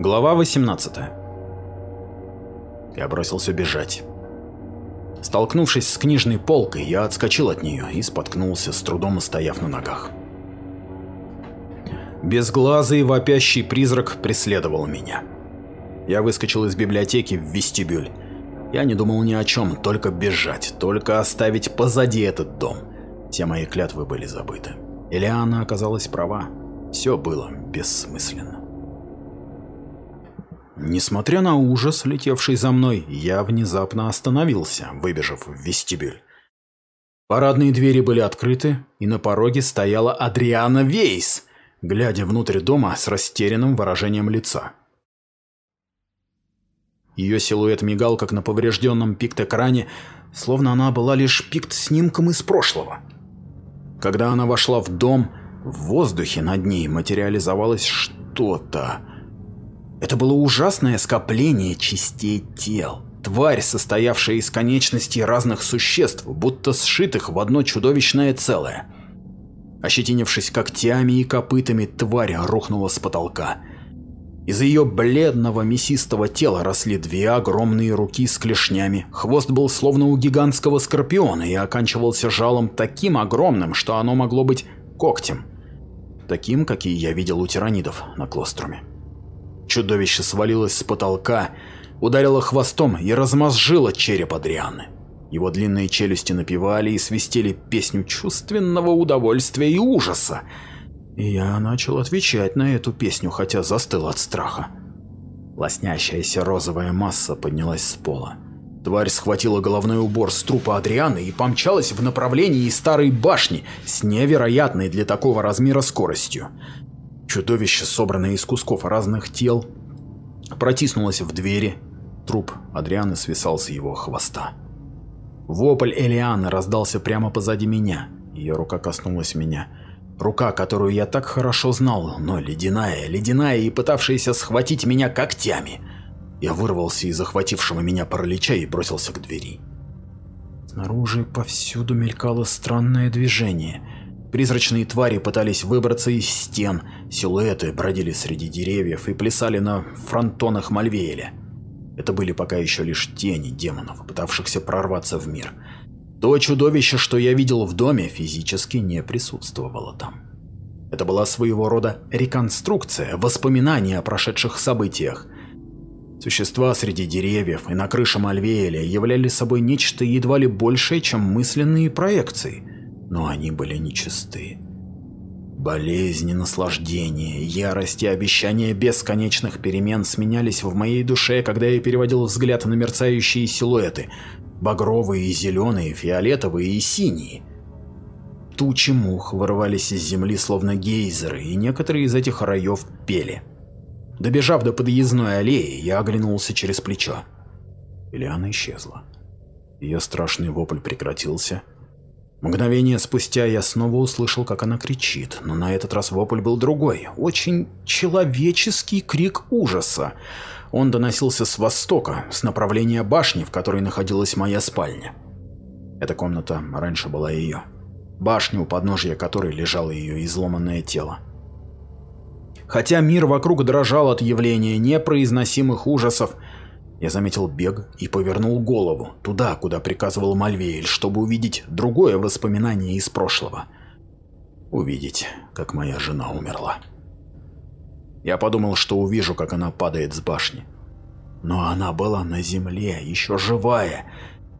Глава 18 Я бросился бежать. Столкнувшись с книжной полкой, я отскочил от нее и споткнулся, с трудом стояв на ногах. Безглазый вопящий призрак преследовал меня. Я выскочил из библиотеки в вестибюль. Я не думал ни о чем, только бежать, только оставить позади этот дом. Все мои клятвы были забыты. Элиана оказалась права. Все было бессмысленно. Несмотря на ужас, летевший за мной, я внезапно остановился, выбежав в вестибюль. Парадные двери были открыты, и на пороге стояла Адриана Вейс, глядя внутрь дома с растерянным выражением лица. Ее силуэт мигал, как на поврежденном пикт-экране, словно она была лишь пикт-снимком из прошлого. Когда она вошла в дом, в воздухе над ней материализовалось что-то. Это было ужасное скопление частей тел. Тварь, состоявшая из конечностей разных существ, будто сшитых в одно чудовищное целое. Ощетинившись когтями и копытами, тварь рухнула с потолка. Из ее бледного мясистого тела росли две огромные руки с клешнями. Хвост был словно у гигантского скорпиона и оканчивался жалом таким огромным, что оно могло быть когтем. Таким, какие я видел у тиранидов на Клоструме. Чудовище свалилось с потолка, ударило хвостом и размозжило череп Адрианы. Его длинные челюсти напевали и свистели песню чувственного удовольствия и ужаса. И я начал отвечать на эту песню, хотя застыл от страха. Лоснящаяся розовая масса поднялась с пола. Тварь схватила головной убор с трупа Адрианы и помчалась в направлении старой башни с невероятной для такого размера скоростью. Чудовище, собранное из кусков разных тел, протиснулось в двери. Труп Адрианы свисал с его хвоста. Вопль Элианы раздался прямо позади меня. Ее рука коснулась меня. Рука, которую я так хорошо знал, но ледяная, ледяная и пытавшаяся схватить меня когтями. Я вырвался из захватившего меня паралича и бросился к двери. Снаружи повсюду мелькало странное движение. Призрачные твари пытались выбраться из стен, силуэты бродили среди деревьев и плясали на фронтонах Мальвееля. Это были пока еще лишь тени демонов, пытавшихся прорваться в мир. То чудовище, что я видел в доме, физически не присутствовало там. Это была своего рода реконструкция, воспоминания о прошедших событиях. Существа среди деревьев и на крыше Мальвеэля являли собой нечто едва ли большее, чем мысленные проекции, но они были нечисты. Болезни, наслаждение, ярость и обещания бесконечных перемен сменялись в моей душе, когда я переводил взгляд на мерцающие силуэты, багровые и зеленые, фиолетовые и синие. Тучи мух вырывались из земли словно гейзеры, и некоторые из этих раев пели. Добежав до подъездной аллеи, я оглянулся через плечо. Ильяна исчезла. Ее страшный вопль прекратился. Мгновение спустя я снова услышал, как она кричит, но на этот раз вопль был другой, очень человеческий крик ужаса. Он доносился с востока, с направления башни, в которой находилась моя спальня. Эта комната раньше была ее. Башня, у подножья которой лежало ее изломанное тело. Хотя мир вокруг дрожал от явления непроизносимых ужасов, я заметил бег и повернул голову туда, куда приказывал Мальвеэль, чтобы увидеть другое воспоминание из прошлого. Увидеть, как моя жена умерла. Я подумал, что увижу, как она падает с башни. Но она была на земле, еще живая,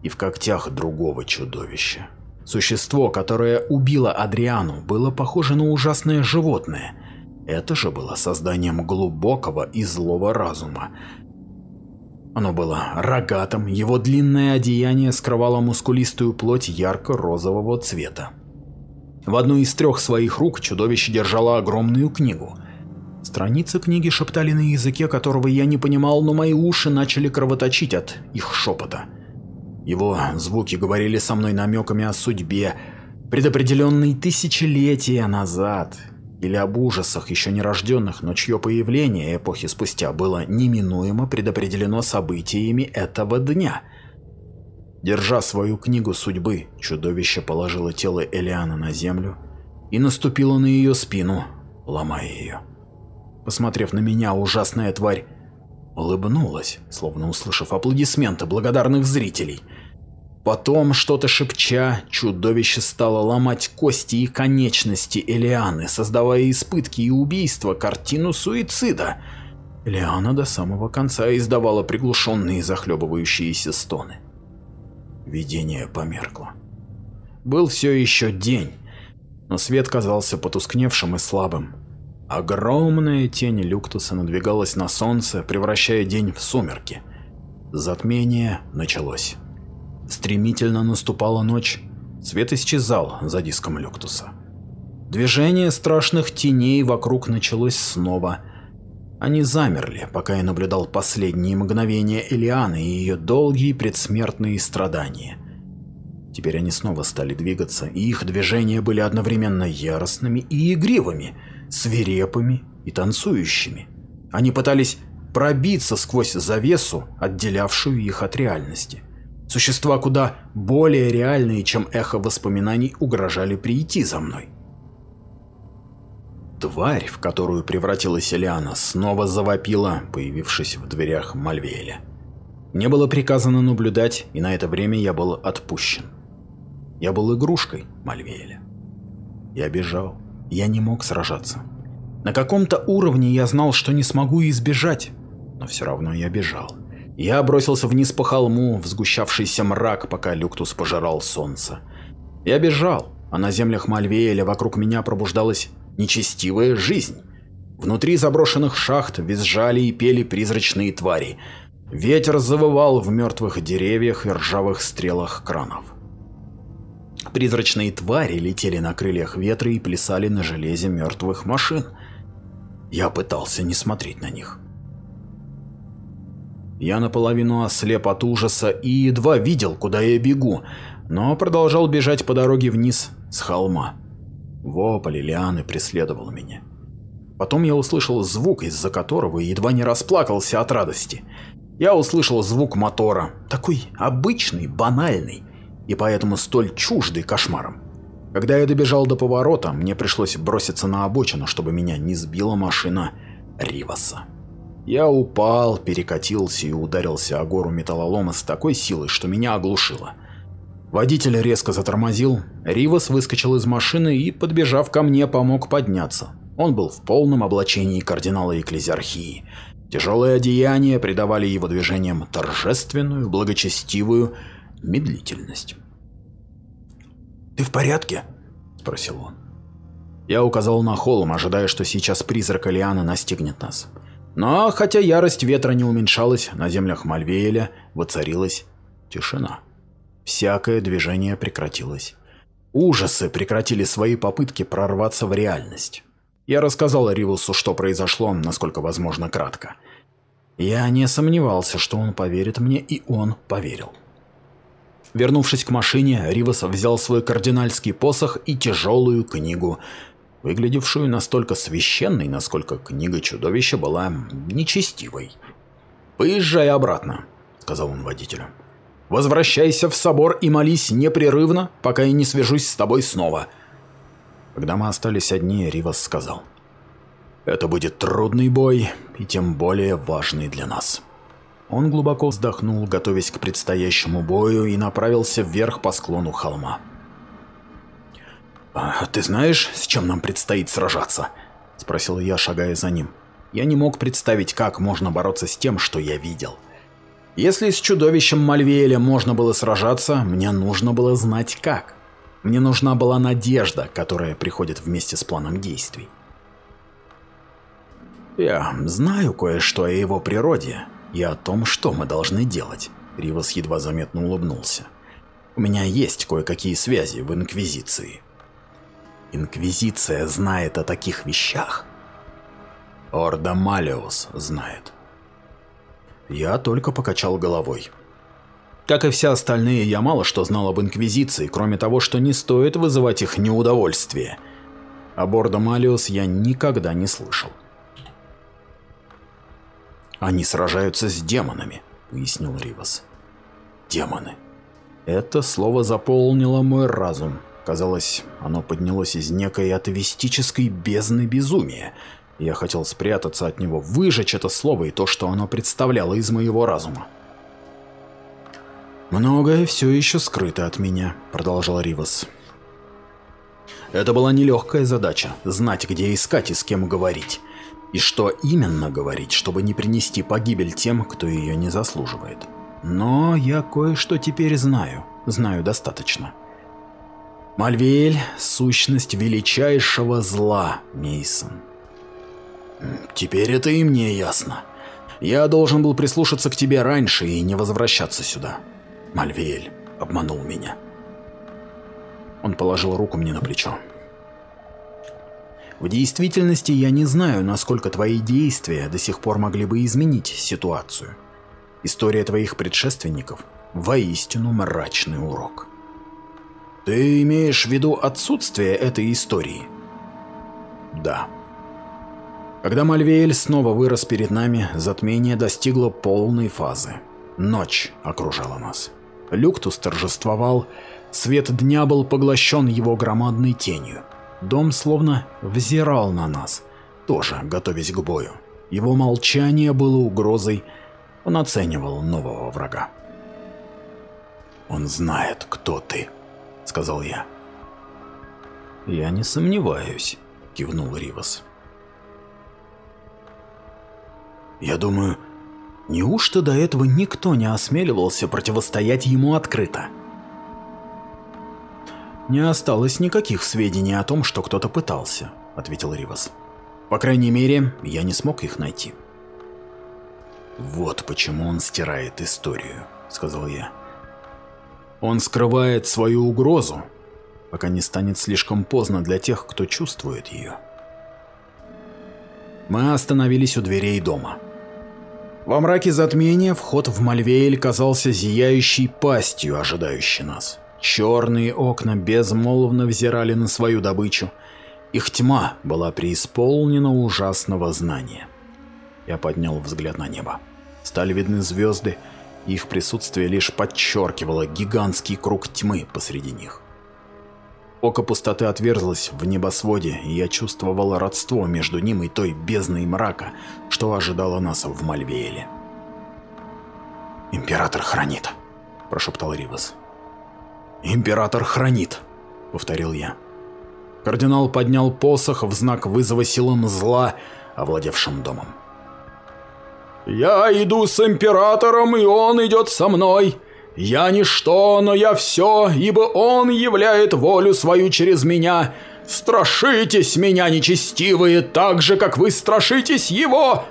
и в когтях другого чудовища. Существо, которое убило Адриану, было похоже на ужасное животное. Это же было созданием глубокого и злого разума. Оно было рогатым, его длинное одеяние скрывало мускулистую плоть ярко-розового цвета. В одной из трех своих рук чудовище держало огромную книгу – Страницы книги шептали на языке, которого я не понимал, но мои уши начали кровоточить от их шепота. Его звуки говорили со мной намеками о судьбе, предопределенной тысячелетия назад, или об ужасах еще нерожденных, но чье появление эпохи спустя было неминуемо предопределено событиями этого дня. Держа свою книгу судьбы, чудовище положило тело Элианы на землю и наступило на ее спину, ломая ее. посмотрев на меня, ужасная тварь улыбнулась, словно услышав аплодисменты благодарных зрителей. Потом, что-то шепча, чудовище стало ломать кости и конечности Элианы, создавая из пытки и убийства картину суицида. Элиана до самого конца издавала приглушенные захлебывающиеся стоны. Видение померкло. Был все еще день, но свет казался потускневшим и слабым. Огромная тень Люктуса надвигалась на солнце, превращая день в сумерки. Затмение началось. Стремительно наступала ночь, свет исчезал за диском Люктуса. Движение страшных теней вокруг началось снова. Они замерли, пока я наблюдал последние мгновения Элианы и ее долгие предсмертные страдания. Теперь они снова стали двигаться, и их движения были одновременно яростными и игривыми, свирепыми и танцующими. Они пытались пробиться сквозь завесу, отделявшую их от реальности. Существа куда более реальные, чем эхо воспоминаний, угрожали прийти за мной. Тварь, в которую превратилась Элиана, снова завопила, появившись в дверях Мальвеэля. Мне было приказано наблюдать, и на это время я был отпущен. Я был игрушкой Мальвеэля. Я бежал. Я не мог сражаться. На каком-то уровне я знал, что не смогу избежать, но все равно я бежал. Я бросился вниз по холму, в сгущавшийся мрак, пока Люктус пожирал солнце. Я бежал, а на землях Мальвеэля вокруг меня пробуждалась нечестивая жизнь. Внутри заброшенных шахт визжали и пели призрачные твари. Ветер завывал в мертвых деревьях и ржавых стрелах кранов. Призрачные твари летели на крыльях ветра и плясали на железе мертвых машин. Я пытался не смотреть на них. Я наполовину ослеп от ужаса и едва видел, куда я бегу, но продолжал бежать по дороге вниз с холма. Вопль лианы преследовал меня. Потом я услышал звук, из-за которого едва не расплакался от радости. Я услышал звук мотора, такой обычный, банальный, и поэтому столь чуждый кошмаром. Когда я добежал до поворота, мне пришлось броситься на обочину, чтобы меня не сбила машина Риваса. Я упал, перекатился и ударился о гору металлолома с такой силой, что меня оглушило. Водитель резко затормозил, Ривас выскочил из машины и, подбежав ко мне, помог подняться. Он был в полном облачении кардинала экклезиархии. Тяжелые одеяния придавали его движениям торжественную, благочестивую медлительность. «Ты в порядке?» – спросил он. Я указал на холм, ожидая, что сейчас призрак Алианы настигнет нас. Но хотя ярость ветра не уменьшалась, на землях Мальвееля воцарилась тишина. Всякое движение прекратилось. Ужасы прекратили свои попытки прорваться в реальность. Я рассказал Ривусу, что произошло, насколько возможно, кратко. Я не сомневался, что он поверит мне, и он поверил. Вернувшись к машине, Ривас взял свой кардинальский посох и тяжелую книгу, выглядевшую настолько священной, насколько книга чудовища была нечестивой. «Поезжай обратно», — сказал он водителю. «Возвращайся в собор и молись непрерывно, пока я не свяжусь с тобой снова». Когда мы остались одни, Ривас сказал. «Это будет трудный бой и тем более важный для нас». Он глубоко вздохнул, готовясь к предстоящему бою, и направился вверх по склону холма. «А ты знаешь, с чем нам предстоит сражаться?» – спросил я, шагая за ним. Я не мог представить, как можно бороться с тем, что я видел. Если с чудовищем Мальвеэля можно было сражаться, мне нужно было знать как. Мне нужна была надежда, которая приходит вместе с планом действий. Я знаю кое-что о его природе и о том, что мы должны делать. Ривас едва заметно улыбнулся. У меня есть кое-какие связи в Инквизиции. Инквизиция знает о таких вещах? Орда Малиус знает. Я только покачал головой. Как и все остальные, я мало что знал об Инквизиции, кроме того, что не стоит вызывать их неудовольствие. О Бордо Малиус я никогда не слышал. «Они сражаются с демонами», — пояснил Ривас. «Демоны». Это слово заполнило мой разум. Казалось, оно поднялось из некой атовистической бездны безумия. Я хотел спрятаться от него, выжечь это слово и то, что оно представляло из моего разума. «Многое все еще скрыто от меня», — продолжал Ривас. Это была нелегкая задача – знать, где искать и с кем говорить. И что именно говорить, чтобы не принести погибель тем, кто ее не заслуживает. Но я кое-что теперь знаю, знаю достаточно. Мальвель – сущность величайшего зла, Мейсон. Теперь это и мне ясно. Я должен был прислушаться к тебе раньше и не возвращаться сюда. Мальвель обманул меня. Он положил руку мне на плечо. В действительности я не знаю, насколько твои действия до сих пор могли бы изменить ситуацию. История твоих предшественников – воистину мрачный урок. Ты имеешь в виду отсутствие этой истории? Да. Когда Мальвеэль снова вырос перед нами, затмение достигло полной фазы. Ночь окружала нас. Люктус торжествовал, свет дня был поглощен его громадной тенью. Дом словно взирал на нас, тоже готовясь к бою. Его молчание было угрозой, он оценивал нового врага. «Он знает, кто ты», — сказал я. «Я не сомневаюсь», — кивнул Ривас. «Я думаю, неужто до этого никто не осмеливался противостоять ему открыто?» «Не осталось никаких сведений о том, что кто-то пытался», — ответил Ривас. «По крайней мере, я не смог их найти». «Вот почему он стирает историю», — сказал я. «Он скрывает свою угрозу, пока не станет слишком поздно для тех, кто чувствует ее». Мы остановились у дверей дома. Во мраке затмения вход в Мальвеэль казался зияющей пастью, ожидающей нас. Черные окна безмолвно взирали на свою добычу. Их тьма была преисполнена ужасного знания. Я поднял взгляд на небо. Стали видны звезды, и их присутствие лишь подчеркивало гигантский круг тьмы посреди них. Око пустоты отверзлось в небосводе, и я чувствовал родство между ним и той бездной мрака, что ожидало нас в Мальвееле. «Император хранит», – прошептал Ривас. «Император хранит», — повторил я. Кардинал поднял посох в знак вызова силам зла, овладевшим домом. «Я иду с императором, и он идет со мной. Я ничто, но я все, ибо он являет волю свою через меня. Страшитесь меня, нечестивые, так же, как вы страшитесь его!»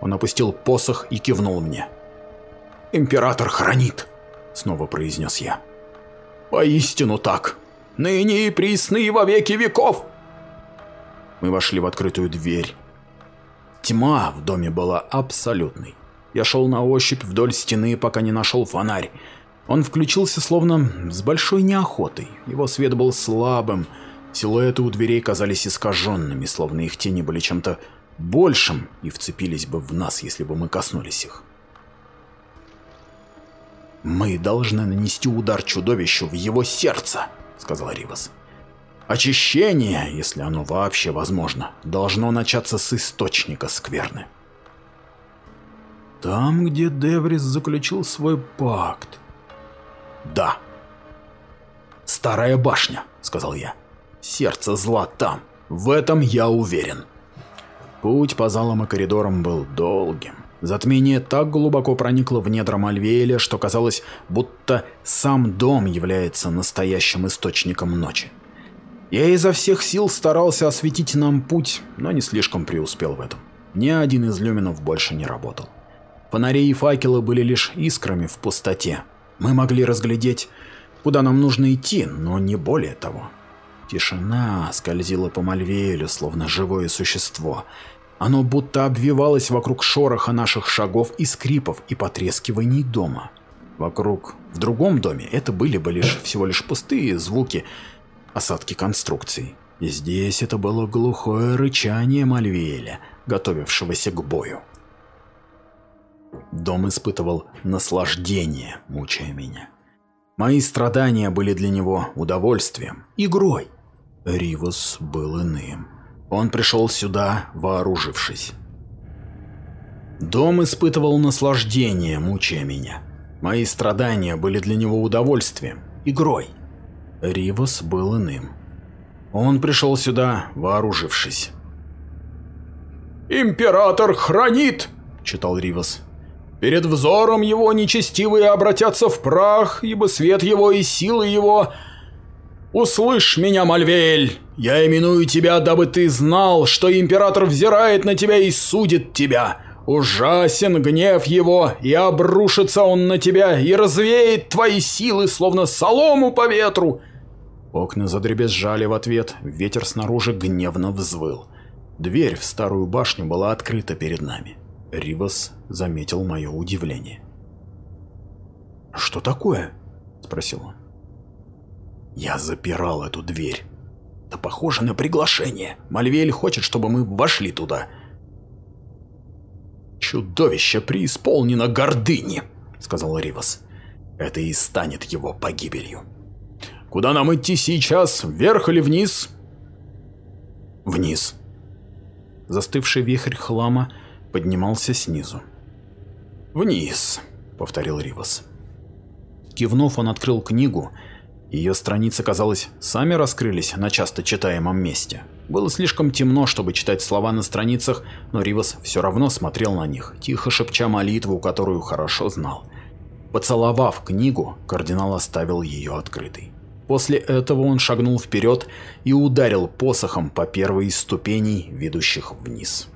Он опустил посох и кивнул мне. «Император хранит», — снова произнес я. Поистину так. Ныне и присно и во веки веков. Мы вошли в открытую дверь. Тьма в доме была абсолютной. Я шел на ощупь вдоль стены, пока не нашел фонарь. Он включился словно с большой неохотой. Его свет был слабым. Силуэты у дверей казались искаженными, словно их тени были чем-то большим и вцепились бы в нас, если бы мы коснулись их. «Мы должны нанести удар чудовищу в его сердце», — сказал Ривас. «Очищение, если оно вообще возможно, должно начаться с источника скверны». «Там, где Деврис заключил свой пакт». «Да». «Старая башня», — сказал я. «Сердце зла там. В этом я уверен». Путь по залам и коридорам был долгим. Затмение так глубоко проникло в недра Мальвеэля, что казалось, будто сам дом является настоящим источником ночи. Я изо всех сил старался осветить нам путь, но не слишком преуспел в этом. Ни один из люминов больше не работал. Фонари и факелы были лишь искрами в пустоте. Мы могли разглядеть, куда нам нужно идти, но не более того. Тишина скользила по Мальвеэлю, словно живое существо, оно будто обвивалось вокруг шороха наших шагов и скрипов и потрескиваний дома. Вокруг, в другом доме, это были бы лишь всего лишь пустые звуки, осадки конструкций. И здесь это было глухое рычание Мальвиэля, готовившегося к бою. Дом испытывал наслаждение, мучая меня. Мои страдания были для него удовольствием, игрой. Ривус был иным. Он пришел сюда, вооружившись. Дом испытывал наслаждение, мучая меня. Мои страдания были для него удовольствием, игрой. Ривас был иным. Он пришел сюда, вооружившись. «Император хранит!» – читал Ривас. «Перед взором его нечестивые обратятся в прах, ибо свет его и силы его...» «Услышь меня, Мальвель! Я именую тебя, дабы ты знал, что император взирает на тебя и судит тебя. Ужасен гнев его, и обрушится он на тебя, и развеет твои силы, словно солому по ветру!» Окна задребезжали в ответ, ветер снаружи гневно взвыл. Дверь в старую башню была открыта перед нами. Ривас заметил мое удивление. «Что такое?» – спросил он. «Я запирал эту дверь. Это похоже на приглашение. Мальвель хочет, чтобы мы вошли туда». «Чудовище преисполнено гордыни», – сказал Ривас. «Это и станет его погибелью». «Куда нам идти сейчас? Вверх или вниз?» «Вниз», Застывший вихрь хлама поднимался снизу. «Вниз», — повторил Ривас. Кивнув, он открыл книгу. Ее страницы, казалось, сами раскрылись на часто читаемом месте. Было слишком темно, чтобы читать слова на страницах, но Ривас все равно смотрел на них, тихо шепча молитву, которую хорошо знал. Поцеловав книгу, кардинал оставил ее открытой. После этого он шагнул вперед и ударил посохом по первой из ступеней, ведущих вниз.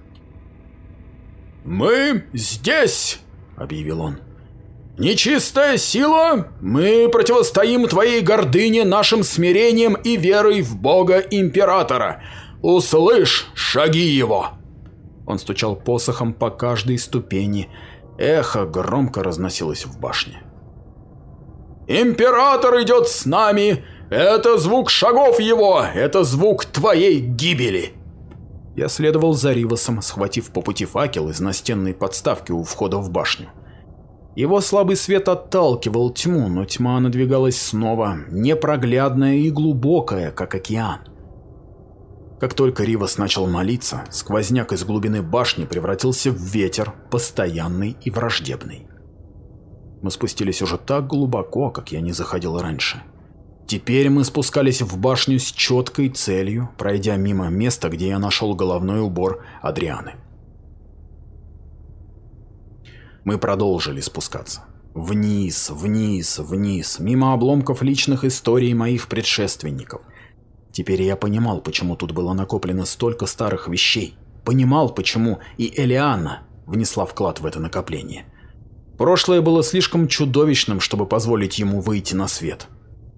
«Мы здесь!» – объявил он. «Нечистая сила, мы противостоим твоей гордыне нашим смирением и верой в Бога Императора. Услышь шаги его!» Он стучал посохом по каждой ступени. Эхо громко разносилось в башне. Император идет с нами! Это звук шагов его! Это звук твоей гибели!» Я следовал за Ривасом, схватив по пути факел из настенной подставки у входа в башню. Его слабый свет отталкивал тьму, но тьма надвигалась снова, непроглядная и глубокая, как океан. Как только Ривас начал молиться, сквозняк из глубины башни превратился в ветер, постоянный и враждебный. Мы спустились уже так глубоко, как я не заходил раньше. Теперь мы спускались в башню с четкой целью, пройдя мимо места, где я нашел головной убор Адрианы. Мы продолжили спускаться. Вниз, вниз, вниз, мимо обломков личных историй моих предшественников. Теперь я понимал, почему тут было накоплено столько старых вещей. Понимал, почему и Элиана внесла вклад в это накопление. Прошлое было слишком чудовищным, чтобы позволить ему выйти на свет.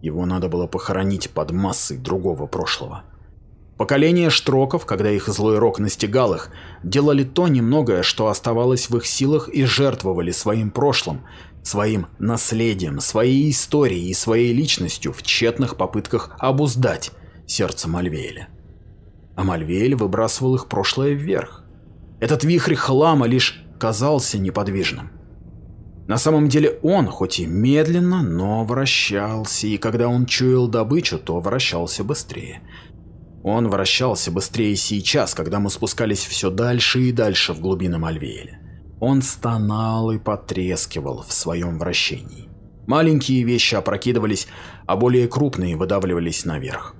Его надо было похоронить под массой другого прошлого. Поколение Штроков, когда их злой рок настигал их, делали то немногое, что оставалось в их силах и жертвовали своим прошлым, своим наследием, своей историей и своей личностью в тщетных попытках обуздать сердце Мальвеэля. А Мальвеэль выбрасывал их прошлое вверх. Этот вихрь хлама лишь казался неподвижным. На самом деле он, хоть и медленно, но вращался, и когда он чуял добычу, то вращался быстрее. Он вращался быстрее сейчас, когда мы спускались все дальше и дальше в глубины Мальвеэля. Он стонал и потрескивал в своем вращении. Маленькие вещи опрокидывались, а более крупные выдавливались наверх.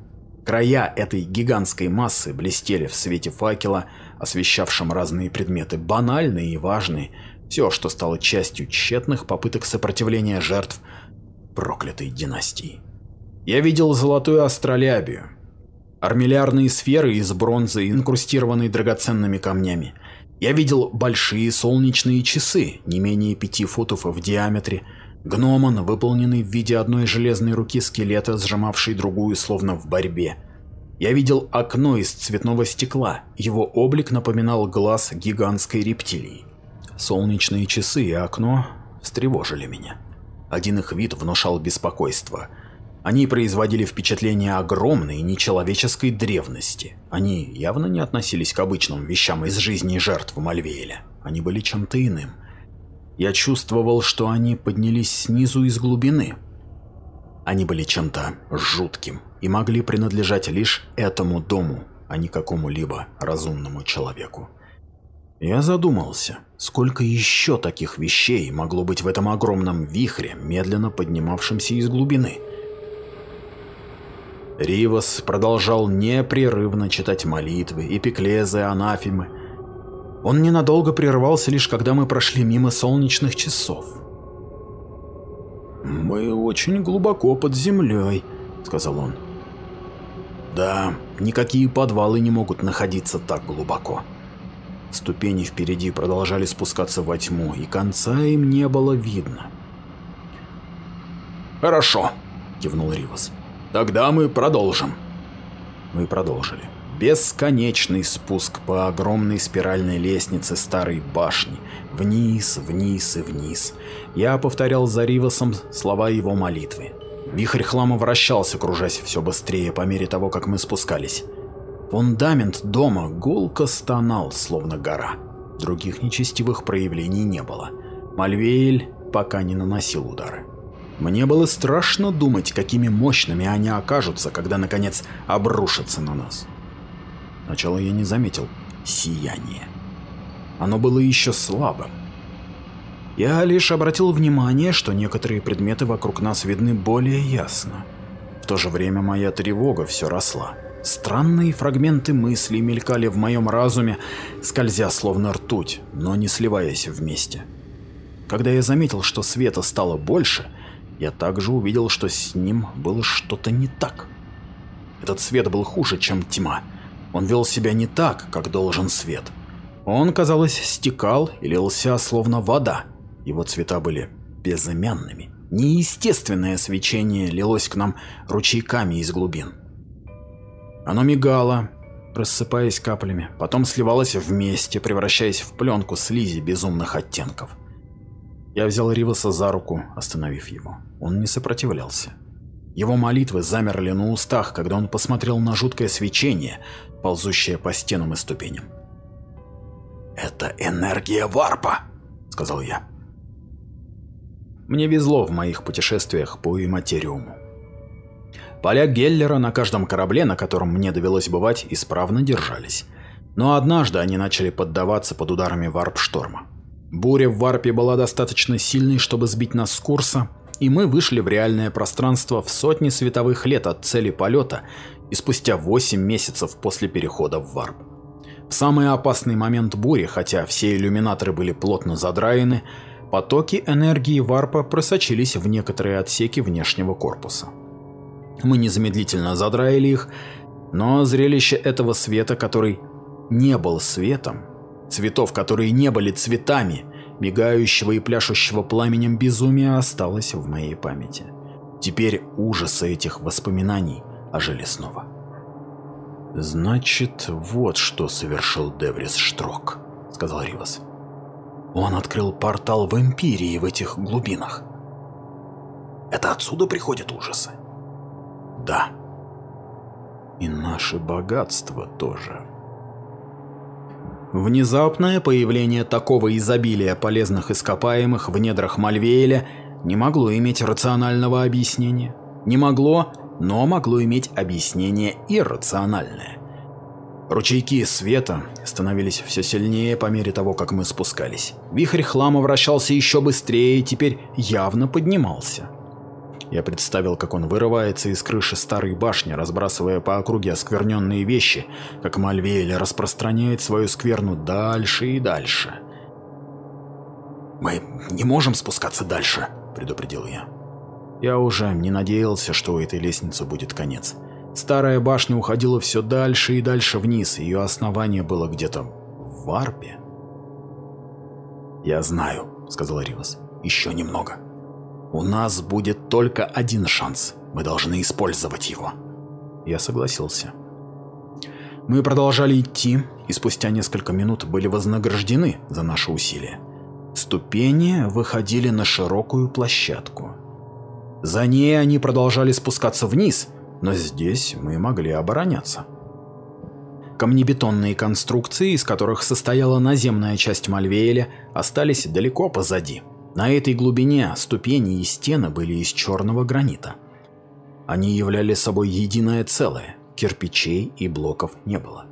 Края этой гигантской массы блестели в свете факела, освещавшем разные предметы, банальные и важные, все, что стало частью тщетных попыток сопротивления жертв проклятой династии. Я видел золотую астролябию, армиллярные сферы из бронзы, инкрустированные драгоценными камнями. Я видел большие солнечные часы, не менее пяти футов в диаметре, гномон, выполненный в виде одной железной руки скелета, сжимавший другую словно в борьбе. Я видел окно из цветного стекла, его облик напоминал глаз гигантской рептилии. Солнечные часы и окно встревожили меня. Один их вид внушал беспокойство. Они производили впечатление огромной нечеловеческой древности. Они явно не относились к обычным вещам из жизни жертв Мальвеэля. Они были чем-то иным. Я чувствовал, что они поднялись снизу из глубины. Они были чем-то жутким и могли принадлежать лишь этому дому, а не какому-либо разумному человеку. Я задумался, сколько еще таких вещей могло быть в этом огромном вихре, медленно поднимавшемся из глубины. Ривас продолжал непрерывно читать молитвы, эпиклезы, анафемы. Он ненадолго прервался лишь когда мы прошли мимо солнечных часов. «Мы очень глубоко под землей», — сказал он. «Да, никакие подвалы не могут находиться так глубоко». Ступени впереди продолжали спускаться во тьму, и конца им не было видно. «Хорошо», — кивнул Ривас. «Тогда мы продолжим». Мы продолжили. Бесконечный спуск по огромной спиральной лестнице старой башни. Вниз, вниз и вниз. Я повторял за Ривасом слова его молитвы. Вихрь хлама вращался, кружась все быстрее по мере того, как мы спускались. Фундамент дома гулко стонал, словно гора. Других нечестивых проявлений не было. Мальвейль пока не наносил удары. Мне было страшно думать, какими мощными они окажутся, когда наконец обрушатся на нас. Сначала я не заметил сияние. Оно было еще слабым. Я лишь обратил внимание, что некоторые предметы вокруг нас видны более ясно. В то же время моя тревога все росла. Странные фрагменты мыслей мелькали в моем разуме, скользя словно ртуть, но не сливаясь вместе. Когда я заметил, что света стало больше, я также увидел, что с ним было что-то не так. Этот свет был хуже, чем тьма. Он вел себя не так, как должен свет. Он, казалось, стекал и лился, словно вода. Его цвета были безымянными. Неестественное свечение лилось к нам ручейками из глубин. Оно мигало, рассыпаясь каплями, потом сливалось вместе, превращаясь в пленку слизи безумных оттенков. Я взял Риваса за руку, остановив его. Он не сопротивлялся. Его молитвы замерли на устах, когда он посмотрел на жуткое свечение, ползущее по стенам и ступеням. «Это энергия варпа», — сказал я. Мне везло в моих путешествиях по иматериуму. Поля Геллера на каждом корабле, на котором мне довелось бывать, исправно держались. Но однажды они начали поддаваться под ударами варп-шторма. Буря в варпе была достаточно сильной, чтобы сбить нас с курса, и мы вышли в реальное пространство в сотни световых лет от цели полета и спустя 8 месяцев после перехода в варп. В самый опасный момент бури, хотя все иллюминаторы были плотно задраены, потоки энергии варпа просочились в некоторые отсеки внешнего корпуса. Мы незамедлительно задраили их, но зрелище этого света, который не был светом, цветов, которые не были цветами, мигающего и пляшущего пламенем безумия осталось в моей памяти. Теперь ужасы этих воспоминаний ожили снова. «Значит, вот что совершил Деврис Штрок», — сказал Ривас. «Он открыл портал в Империи в этих глубинах. Это отсюда приходят ужасы?» Да. И наше богатство тоже. Внезапное появление такого изобилия полезных ископаемых в недрах Мальвеэля не могло иметь рационального объяснения. Не могло, но могло иметь объяснение иррациональное. Ручейки света становились все сильнее по мере того, как мы спускались. Вихрь хлама вращался еще быстрее и теперь явно поднимался. Я представил, как он вырывается из крыши старой башни, разбрасывая по округе оскверненные вещи, как Мальвеэль распространяет свою скверну дальше и дальше. «Мы не можем спускаться дальше», — предупредил я. Я уже не надеялся, что у этой лестницы будет конец. Старая башня уходила все дальше и дальше вниз, ее основание было где-то в варпе. «Я знаю», — сказал Ривас, — «еще немного». У нас будет только один шанс. Мы должны использовать его. Я согласился. Мы продолжали идти, и спустя несколько минут были вознаграждены за наши усилия. Ступени выходили на широкую площадку. За ней они продолжали спускаться вниз, но здесь мы могли обороняться. Камнебетонные конструкции, из которых состояла наземная часть Мальвеэля, остались далеко позади. На этой глубине ступени и стены были из черного гранита. Они являли собой единое целое, кирпичей и блоков не было.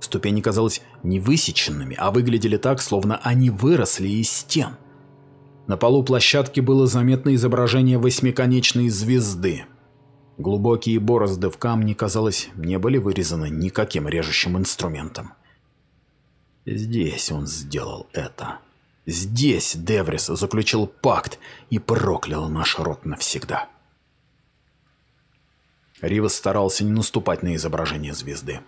Ступени казалось не высеченными, а выглядели так, словно они выросли из стен. На полу площадки было заметно изображение восьмиконечной звезды. Глубокие борозды в камне, казалось, не были вырезаны никаким режущим инструментом. Здесь он сделал это. Здесь Деврис заключил пакт и проклял наш род навсегда. Ривас старался не наступать на изображение звезды.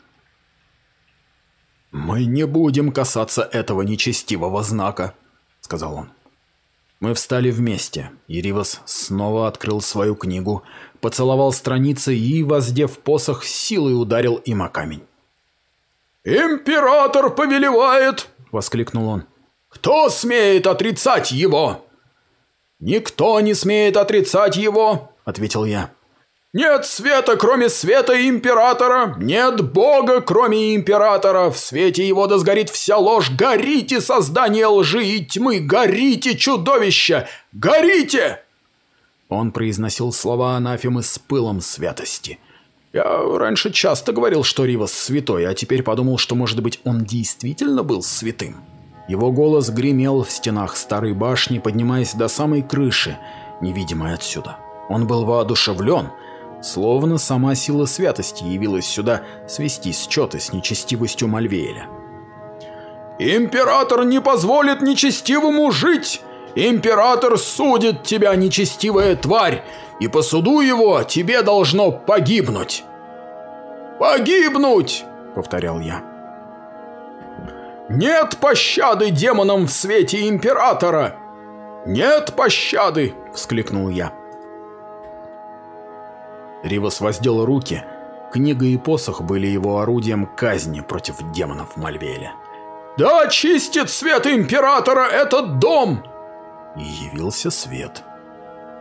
«Мы не будем касаться этого нечестивого знака», — сказал он. Мы встали вместе, и Ривас снова открыл свою книгу, поцеловал страницы и, воздев посох, силой ударил им о камень. «Император повелевает!» — воскликнул он. «Кто смеет отрицать его?» «Никто не смеет отрицать его!» — ответил я. Нет света, кроме света императора, нет бога, кроме императора. В свете его да сгорит вся ложь. Горите, создание лжи и тьмы, горите, чудовища, горите!» Он произносил слова анафемы с пылом святости. Я раньше часто говорил, что Ривас святой, а теперь подумал, что, может быть, он действительно был святым. Его голос гремел в стенах старой башни, поднимаясь до самой крыши, невидимой отсюда. Он был воодушевлен, Словно сама сила святости явилась сюда свести счеты с нечестивостью Мальвеэля. «Император не позволит нечестивому жить! Император судит тебя, нечестивая тварь, и по суду его тебе должно погибнуть!» «Погибнуть!» — повторял я. «Нет пощады демонам в свете Императора!» «Нет пощады!» — вскликнул я. Ривас воздел руки. Книга и посох были его орудием казни против демонов Мальвеля. «Да очистит свет Императора этот дом!» И явился свет.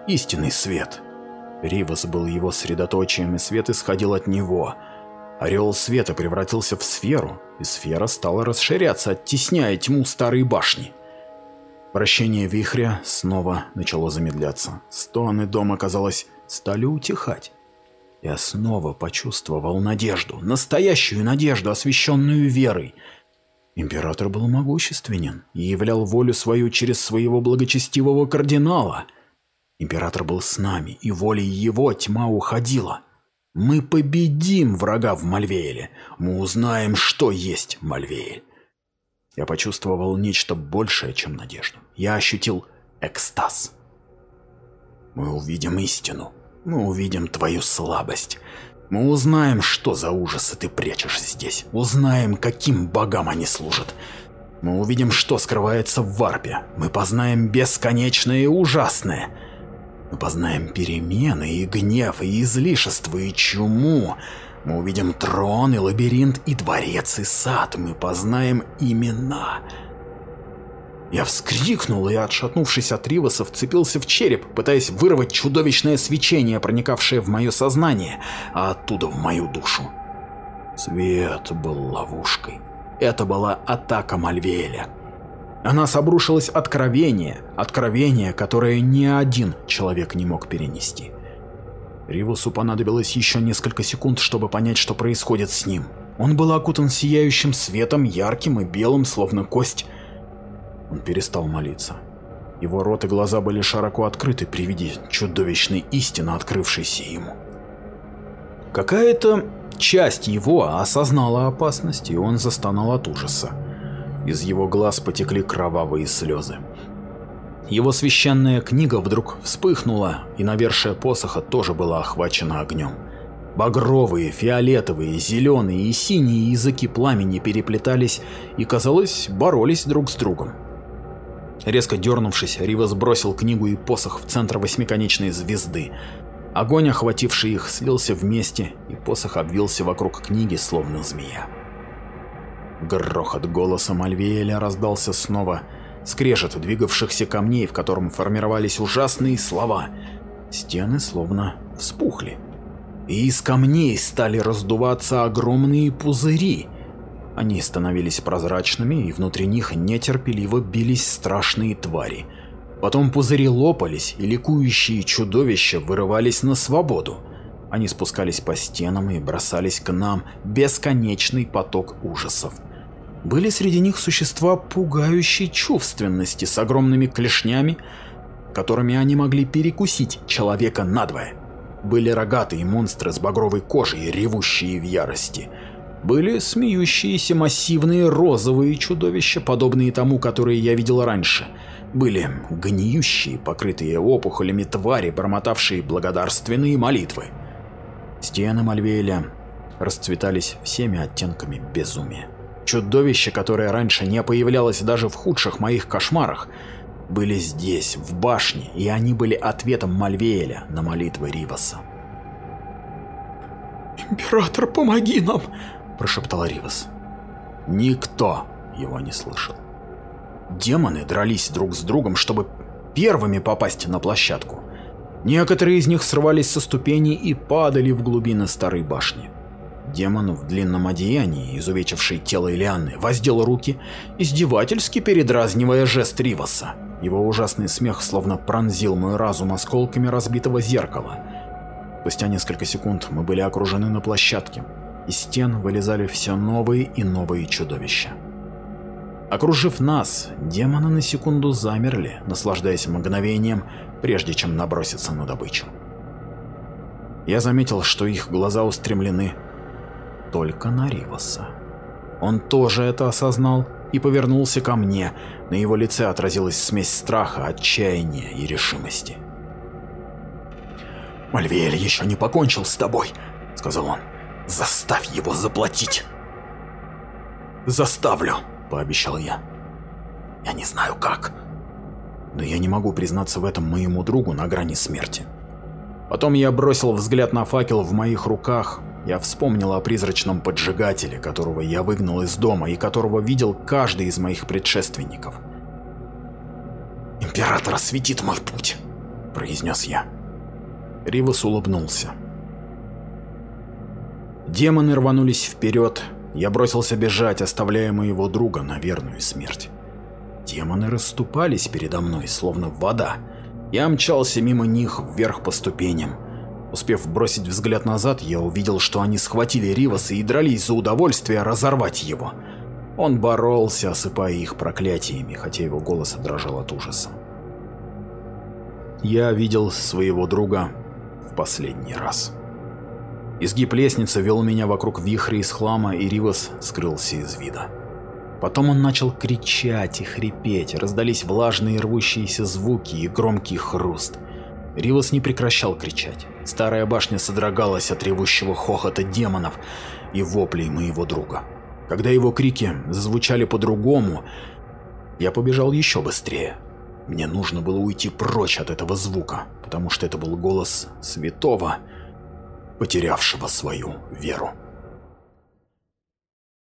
Истинный свет. Ривас был его средоточием, и свет исходил от него. Орел света превратился в сферу, и сфера стала расширяться, оттесняя тьму старой башни. Вращение вихря снова начало замедляться. Стоны дома, казалось, стали утихать. Я снова почувствовал надежду, настоящую надежду, освященную верой. Император был могущественен и являл волю свою через своего благочестивого кардинала. Император был с нами, и волей его тьма уходила. Мы победим врага в Мальвееле. Мы узнаем, что есть Мальвеель. Я почувствовал нечто большее, чем надежду. Я ощутил экстаз. Мы увидим истину. Мы увидим твою слабость. Мы узнаем, что за ужасы ты прячешь здесь. Узнаем, каким богам они служат. Мы увидим, что скрывается в варпе. Мы познаем бесконечное и ужасное. Мы познаем перемены и гнев, и излишество, и чуму. Мы увидим трон и лабиринт, и дворец, и сад. Мы познаем имена. Я вскрикнул и, отшатнувшись от Риваса, вцепился в череп, пытаясь вырвать чудовищное свечение, проникавшее в мое сознание, а оттуда в мою душу. Свет был ловушкой. Это была атака Мальвеэля. О нас обрушилось откровение, откровение, которое ни один человек не мог перенести. Ривусу понадобилось еще несколько секунд, чтобы понять, что происходит с ним. Он был окутан сияющим светом, ярким и белым, словно кость, он перестал молиться. Его рот и глаза были широко открыты при виде чудовищной истины, открывшейся ему. Какая-то часть его осознала опасность, и он застонал от ужаса. Из его глаз потекли кровавые слезы. Его священная книга вдруг вспыхнула, и навершие посоха тоже была охвачена огнем. Багровые, фиолетовые, зеленые и синие языки пламени переплетались и, казалось, боролись друг с другом. Резко дернувшись, Рива сбросил книгу и посох в центр восьмиконечной звезды. Огонь, охвативший их, слился вместе, и посох обвился вокруг книги, словно змея. Грохот голоса Мальвеэля раздался снова, скрежет двигавшихся камней, в котором формировались ужасные слова. Стены словно вспухли. И из камней стали раздуваться огромные пузыри, они становились прозрачными, и внутри них нетерпеливо бились страшные твари. Потом пузыри лопались, и ликующие чудовища вырывались на свободу. Они спускались по стенам и бросались к нам, бесконечный поток ужасов. Были среди них существа пугающей чувственности с огромными клешнями, которыми они могли перекусить человека надвое. Были рогатые монстры с багровой кожей, ревущие в ярости. Были смеющиеся массивные розовые чудовища, подобные тому, которые я видел раньше. Были гниющие, покрытые опухолями твари, бормотавшие благодарственные молитвы. Стены Мальвеэля расцветались всеми оттенками безумия. Чудовище, которое раньше не появлялось даже в худших моих кошмарах, были здесь, в башне, и они были ответом Мальвеэля на молитвы Риваса. «Император, помоги нам!» – прошептал Ривас. Никто его не слышал. Демоны дрались друг с другом, чтобы первыми попасть на площадку. Некоторые из них срывались со ступеней и падали в глубины старой башни. Демон в длинном одеянии, изувечивший тело Илианны, воздел руки, издевательски передразнивая жест Риваса. Его ужасный смех словно пронзил мой разум осколками разбитого зеркала. Спустя несколько секунд мы были окружены на площадке. Из стен вылезали все новые и новые чудовища. Окружив нас, демоны на секунду замерли, наслаждаясь мгновением, прежде чем наброситься на добычу. Я заметил, что их глаза устремлены только на Риваса. Он тоже это осознал и повернулся ко мне, на его лице отразилась смесь страха, отчаяния и решимости. «Мальвиэль еще не покончил с тобой», — сказал он. «Заставь его заплатить». «Заставлю», — пообещал я. «Я не знаю как, но я не могу признаться в этом моему другу на грани смерти». Потом я бросил взгляд на факел в моих руках, я вспомнил о призрачном поджигателе, которого я выгнал из дома и которого видел каждый из моих предшественников. «Император осветит мой путь», — произнес я. Ривас улыбнулся. Демоны рванулись вперед, я бросился бежать, оставляя моего друга на верную смерть. Демоны расступались передо мной, словно вода. Я мчался мимо них вверх по ступеням. Успев бросить взгляд назад, я увидел, что они схватили Риваса и дрались за удовольствие разорвать его. Он боролся, осыпая их проклятиями, хотя его голос дрожал от ужаса. Я видел своего друга в последний раз. Изгиб лестницы вел меня вокруг вихря из хлама, и Ривас скрылся из вида. Потом он начал кричать и хрипеть, раздались влажные рвущиеся звуки и громкий хруст. Ривас не прекращал кричать. Старая башня содрогалась от ревущего хохота демонов и воплей моего друга. Когда его крики зазвучали по-другому, я побежал еще быстрее. Мне нужно было уйти прочь от этого звука, потому что это был голос святого, потерявшего свою веру.